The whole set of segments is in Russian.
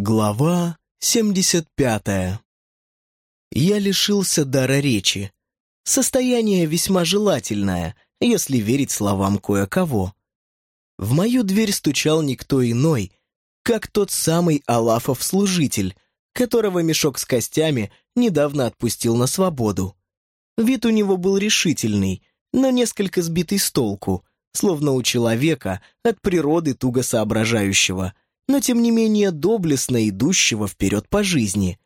Глава 75 Я лишился дара речи. Состояние весьма желательное, если верить словам кое-кого. В мою дверь стучал никто иной, как тот самый Алафов-служитель, которого мешок с костями недавно отпустил на свободу. Вид у него был решительный, но несколько сбитый с толку, словно у человека от природы туго соображающего – но тем не менее доблестно идущего вперед по жизни.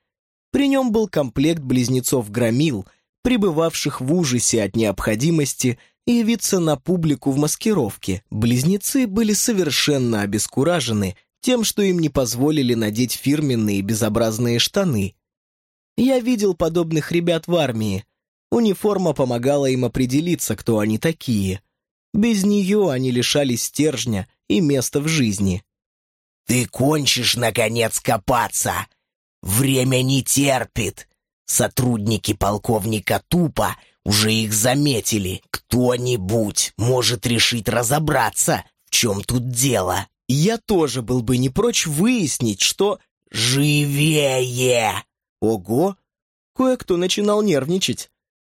При нем был комплект близнецов-громил, пребывавших в ужасе от необходимости явиться на публику в маскировке. Близнецы были совершенно обескуражены тем, что им не позволили надеть фирменные безобразные штаны. Я видел подобных ребят в армии. Униформа помогала им определиться, кто они такие. Без нее они лишались стержня и места в жизни. Ты кончишь, наконец, копаться. Время не терпит. Сотрудники полковника Тупа уже их заметили. Кто-нибудь может решить разобраться, в чем тут дело. Я тоже был бы не прочь выяснить, что... «Живее!» Ого! Кое-кто начинал нервничать.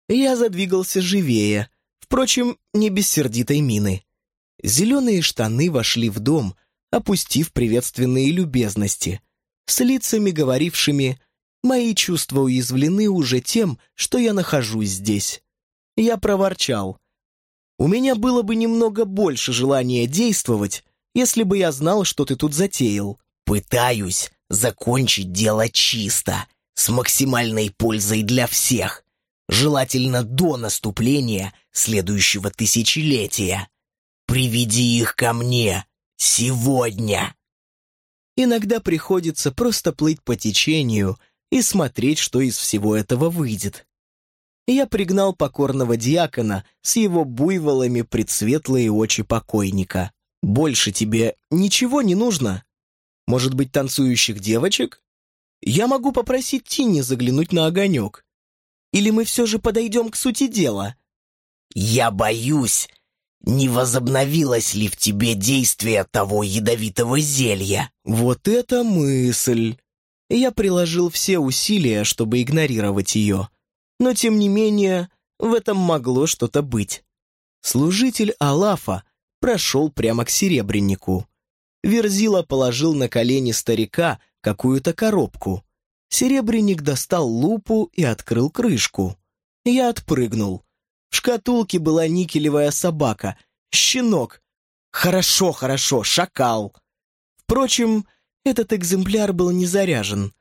Я задвигался живее, впрочем, не без сердитой мины. Зеленые штаны вошли в дом — опустив приветственные любезности, с лицами, говорившими «Мои чувства уязвлены уже тем, что я нахожусь здесь». Я проворчал. «У меня было бы немного больше желания действовать, если бы я знал, что ты тут затеял». «Пытаюсь закончить дело чисто, с максимальной пользой для всех, желательно до наступления следующего тысячелетия. Приведи их ко мне, Сегодня!» Иногда приходится просто плыть по течению и смотреть, что из всего этого выйдет. Я пригнал покорного диакона с его буйволами предсветлые очи покойника. «Больше тебе ничего не нужно? Может быть, танцующих девочек? Я могу попросить Тинни заглянуть на огонек. Или мы все же подойдем к сути дела?» «Я боюсь, не возобновилось ли в тебе действие того ядовитого зелья?» «Вот это мысль!» Я приложил все усилия, чтобы игнорировать ее. Но, тем не менее, в этом могло что-то быть. Служитель Алафа прошел прямо к серебрянику. Верзила положил на колени старика какую-то коробку. Серебряник достал лупу и открыл крышку. Я отпрыгнул. В шкатулке была никелевая собака, щенок. Хорошо, хорошо, шакал. Впрочем, этот экземпляр был не заряжен.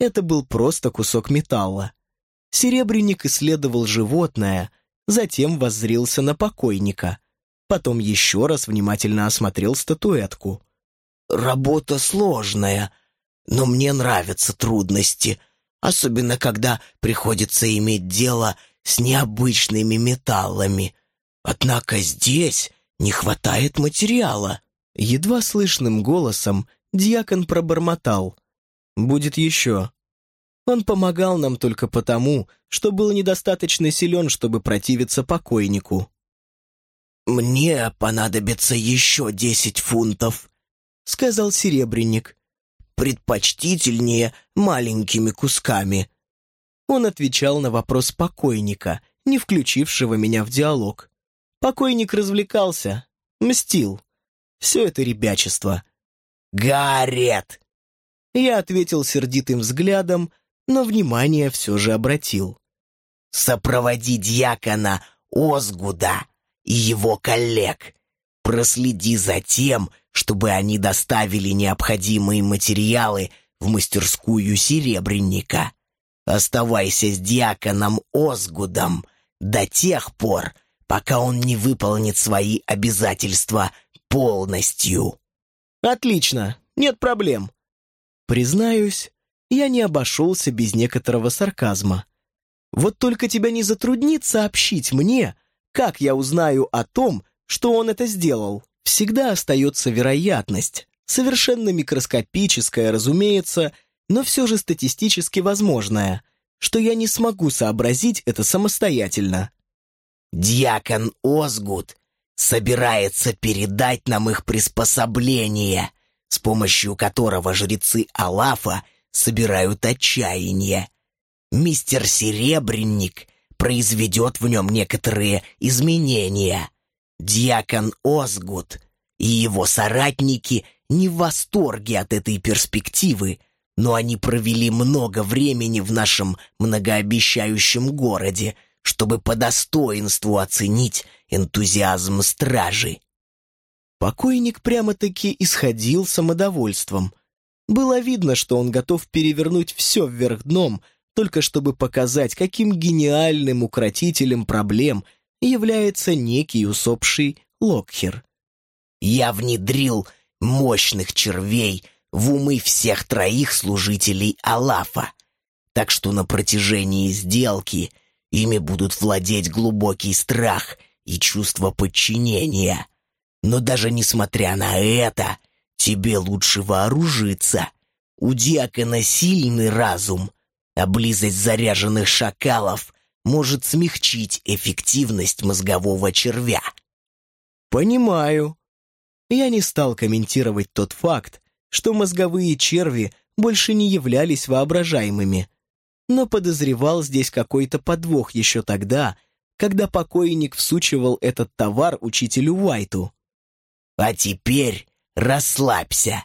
Это был просто кусок металла. Серебряник исследовал животное, затем воззрился на покойника. Потом еще раз внимательно осмотрел статуэтку. «Работа сложная, но мне нравятся трудности, особенно когда приходится иметь дело с необычными металлами. Однако здесь не хватает материала». Едва слышным голосом дьякон пробормотал. «Будет еще». Он помогал нам только потому, что был недостаточно силен, чтобы противиться покойнику. «Мне понадобится еще десять фунтов», — сказал Серебряник. «Предпочтительнее маленькими кусками. Он отвечал на вопрос покойника, не включившего меня в диалог. Покойник развлекался, мстил. Все это ребячество. «Гарет!» Я ответил сердитым взглядом, но внимание все же обратил. «Сопроводи дьякона Озгуда и его коллег. Проследи за тем, чтобы они доставили необходимые материалы в мастерскую серебряника. Оставайся с диаконом Озгудом до тех пор, пока он не выполнит свои обязательства полностью». «Отлично, нет проблем». Признаюсь, я не обошелся без некоторого сарказма. Вот только тебя не затруднит сообщить мне, как я узнаю о том, что он это сделал. Всегда остается вероятность, совершенно микроскопическая, разумеется, но все же статистически возможное, что я не смогу сообразить это самостоятельно. «Дьякон Озгуд собирается передать нам их приспособление, с помощью которого жрецы Алафа собирают отчаяние. Мистер Серебренник произведет в нем некоторые изменения. Дьякон Озгут и его соратники не в восторге от этой перспективы, но они провели много времени в нашем многообещающем городе, чтобы по достоинству оценить энтузиазм стражи. Покойник прямо-таки исходил самодовольством. Было видно, что он готов перевернуть все вверх дном, только чтобы показать, каким гениальным укротителем проблем является некий усопший Локхер. «Я внедрил мощных червей в умы всех троих служителей Алафа, так что на протяжении сделки ими будут владеть глубокий страх и чувство подчинения. Но даже несмотря на это, тебе лучше вооружиться. У диакона сильный разум, а близость заряженных шакалов может смягчить эффективность мозгового червя. «Понимаю». Я не стал комментировать тот факт, что мозговые черви больше не являлись воображаемыми, но подозревал здесь какой-то подвох еще тогда, когда покойник всучивал этот товар учителю Уайту. А теперь расслабься.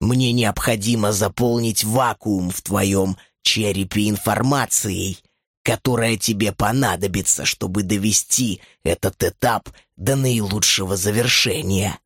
Мне необходимо заполнить вакуум в твоем черепе информацией, которая тебе понадобится, чтобы довести этот этап до наилучшего завершения.